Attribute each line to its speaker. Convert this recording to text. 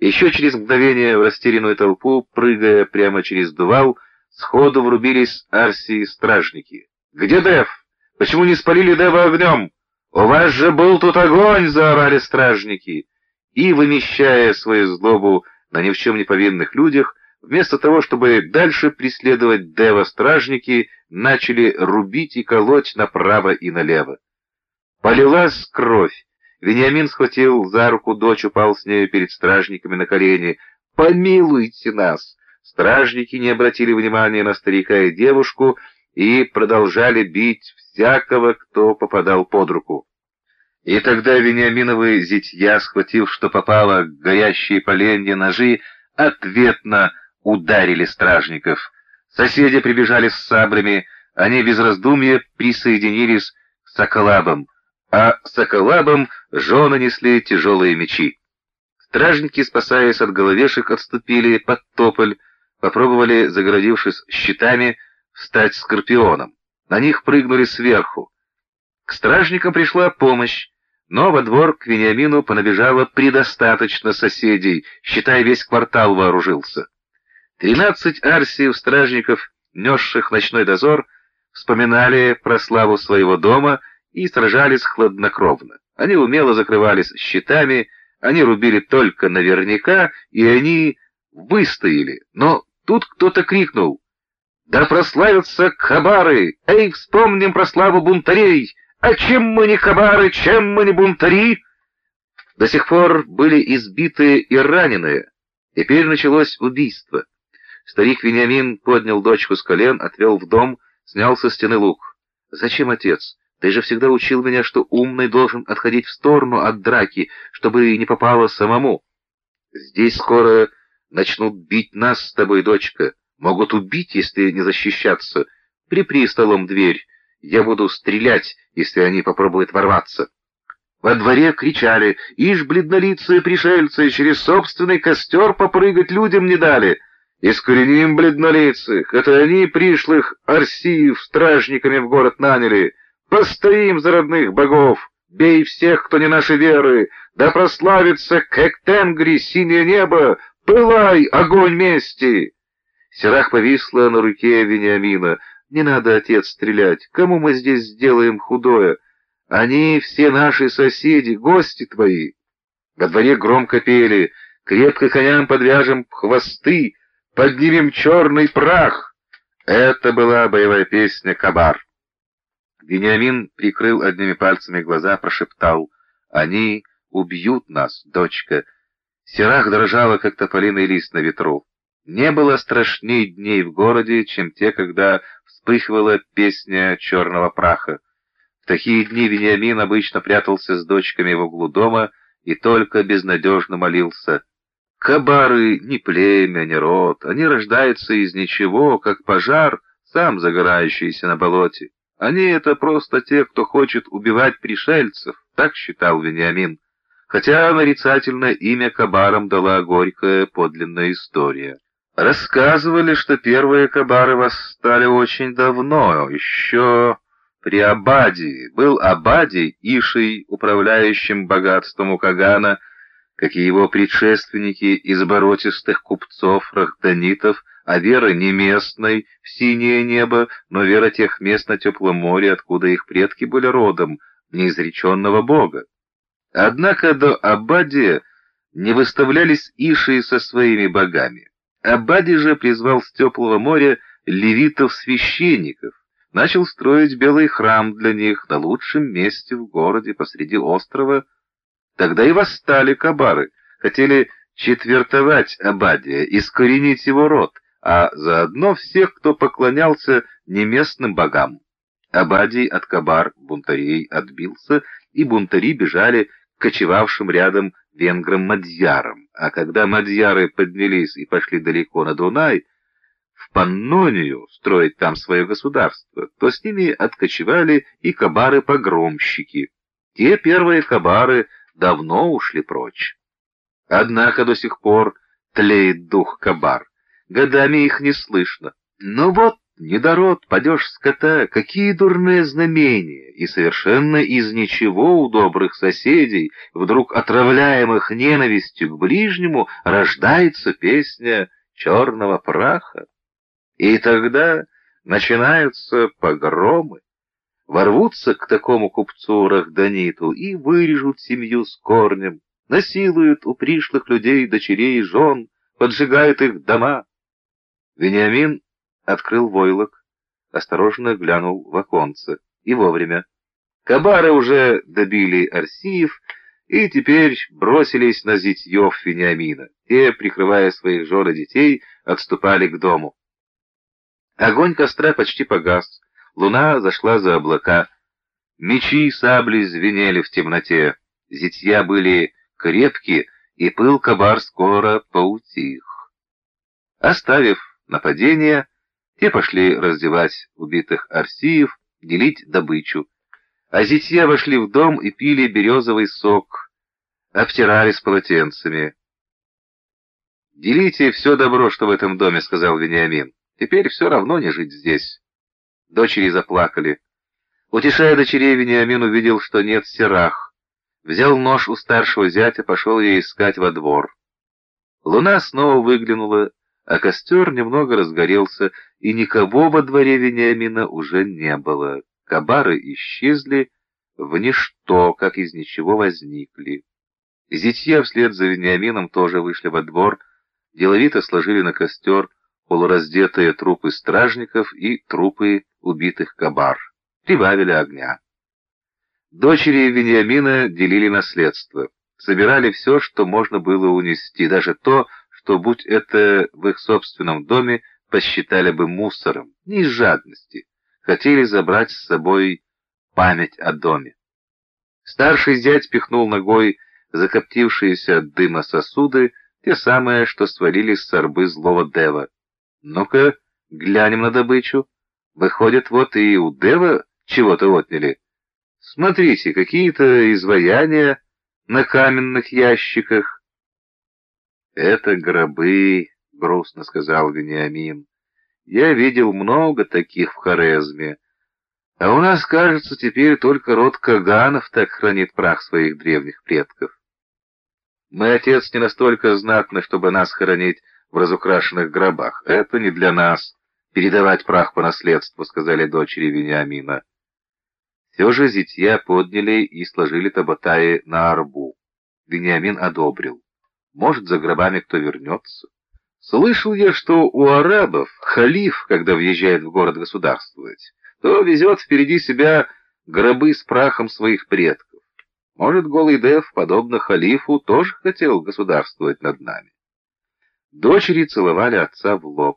Speaker 1: Еще через мгновение в растерянную толпу, прыгая прямо через дувал, сходу врубились Арсии стражники. «Где Дев? Почему не спалили Дева огнем? У вас же был тут огонь!» — заорали стражники. И, вымещая свою злобу на ни в чем не повинных людях, вместо того, чтобы дальше преследовать Дева, стражники начали рубить и колоть направо и налево. Полилась кровь. Вениамин схватил за руку дочь, упал с нею перед стражниками на колени. «Помилуйте нас!» Стражники не обратили внимания на старика и девушку и продолжали бить всякого, кто попадал под руку. И тогда Вениаминовы зятья, схватив, что попало, горящие поленья ножи, ответно ударили стражников. Соседи прибежали с саблями, они без раздумья присоединились к соколабам а соколабам жены несли тяжелые мечи. Стражники, спасаясь от головешек, отступили под тополь, попробовали, загородившись щитами, стать скорпионом. На них прыгнули сверху. К стражникам пришла помощь, но во двор к Вениамину понабежало предостаточно соседей, считай, весь квартал вооружился. Тринадцать арсиев стражников, несших ночной дозор, вспоминали про славу своего дома и сражались хладнокровно. Они умело закрывались щитами, они рубили только наверняка, и они выстояли. Но тут кто-то крикнул «Да прославятся хабары! Эй, вспомним про славу бунтарей! А чем мы не хабары, чем мы не бунтари?» До сих пор были избитые и раненые. Теперь началось убийство. Старик Вениамин поднял дочку с колен, отвел в дом, снял со стены лук. «Зачем, отец? Ты же всегда учил меня, что умный должен отходить в сторону от драки, чтобы не попало самому. Здесь скоро начнут бить нас с тобой, дочка. Могут убить, если не защищаться. Припри столом дверь. Я буду стрелять, если они попробуют ворваться. Во дворе кричали, «Ишь, бледнолицые пришельцы, через собственный костер попрыгать людям не дали!» «Искореним бледнолицых! Это они пришлых Арсиев стражниками в город наняли!» Постоим за родных богов, бей всех, кто не нашей веры, да прославится Кэктенгри, синее небо, пылай, огонь мести!» Серах повисла на руке Вениамина. «Не надо, отец, стрелять. Кому мы здесь сделаем худое? Они все наши соседи, гости твои». Во дворе громко пели «Крепко коням подвяжем хвосты, поднимем черный прах». Это была боевая песня «Кабар». Вениамин прикрыл одними пальцами глаза, прошептал «Они убьют нас, дочка». Серах дрожала, как тополиный лист на ветру. Не было страшней дней в городе, чем те, когда вспыхивала песня черного праха. В такие дни Вениамин обычно прятался с дочками в углу дома и только безнадежно молился. Кабары — не племя, не род, они рождаются из ничего, как пожар, сам загорающийся на болоте. Они — это просто те, кто хочет убивать пришельцев, так считал Вениамин, хотя нарицательное имя кабарам дала горькая подлинная история. Рассказывали, что первые кабары восстали очень давно, еще при Абадии. Был Абадий, Ишей, управляющим богатством у Кагана, как и его предшественники из боротистых купцов, рахданитов, а вера не местной, в синее небо, но вера тех мест на теплом море, откуда их предки были родом, неизреченного бога. Однако до Абадия не выставлялись иши со своими богами. Абади же призвал с теплого моря левитов-священников, начал строить белый храм для них на лучшем месте в городе посреди острова. Тогда и восстали кабары, хотели четвертовать Абадия, искоренить его род, а заодно всех, кто поклонялся неместным богам. Абадий от кабар бунтарей отбился, и бунтари бежали к кочевавшим рядом венграм-мадьярам, а когда мадьяры поднялись и пошли далеко на Дунай, в Паннонию строить там свое государство, то с ними откочевали и кабары-погромщики. Те первые кабары давно ушли прочь. Однако до сих пор тлеет дух кабар годами их не слышно. Но вот недород, падеж скота, какие дурные знамения, и совершенно из ничего у добрых соседей, вдруг отравляемых ненавистью к ближнему, рождается песня черного праха. И тогда начинаются погромы, ворвутся к такому купцу Рахданиту и вырежут семью с корнем, насилуют у пришлых людей дочерей и жен, поджигают их дома. Вениамин открыл войлок, осторожно глянул в оконце. И вовремя. Кабары уже добили Арсиев и теперь бросились на зятьев Вениамина. Те, прикрывая своих жен и детей, отступали к дому. Огонь костра почти погас, луна зашла за облака. Мечи и сабли звенели в темноте, зятья были крепкие, и пыл кабар скоро поутих. Оставив нападение, те пошли раздевать убитых арсиев, делить добычу. А зятья вошли в дом и пили березовый сок, обтирались полотенцами. «Делите все добро, что в этом доме», — сказал Вениамин. «Теперь все равно не жить здесь». Дочери заплакали. Утешая дочерей, Вениамин увидел, что нет серах. Взял нож у старшего зятя, пошел ее искать во двор. Луна снова выглянула а костер немного разгорелся, и никого во дворе Вениамина уже не было. Кабары исчезли в ничто, как из ничего возникли. Зятья вслед за Вениамином тоже вышли во двор, деловито сложили на костер полураздетые трупы стражников и трупы убитых кабар. Прибавили огня. Дочери Вениамина делили наследство, собирали все, что можно было унести, даже то, что, будь это в их собственном доме, посчитали бы мусором, не из жадности, хотели забрать с собой память о доме. Старший зять пихнул ногой закоптившиеся от дыма сосуды, те самые, что свалились с орбы злого Дева. Ну-ка, глянем на добычу. Выходит, вот и у Дева чего-то отняли. Смотрите, какие-то изваяния на каменных ящиках, «Это гробы», — грустно сказал Вениамин. «Я видел много таких в Хорезме. А у нас, кажется, теперь только род Каганов так хранит прах своих древних предков. Мой отец не настолько знатный, чтобы нас хоронить в разукрашенных гробах. Это не для нас, передавать прах по наследству», — сказали дочери Вениамина. Все же зятья подняли и сложили табатаи на арбу. Вениамин одобрил. Может, за гробами кто вернется. Слышал я, что у арабов халиф, когда въезжает в город государствовать, то везет впереди себя гробы с прахом своих предков. Может, голый Дев, подобно халифу, тоже хотел государствовать над нами. Дочери целовали отца в лоб.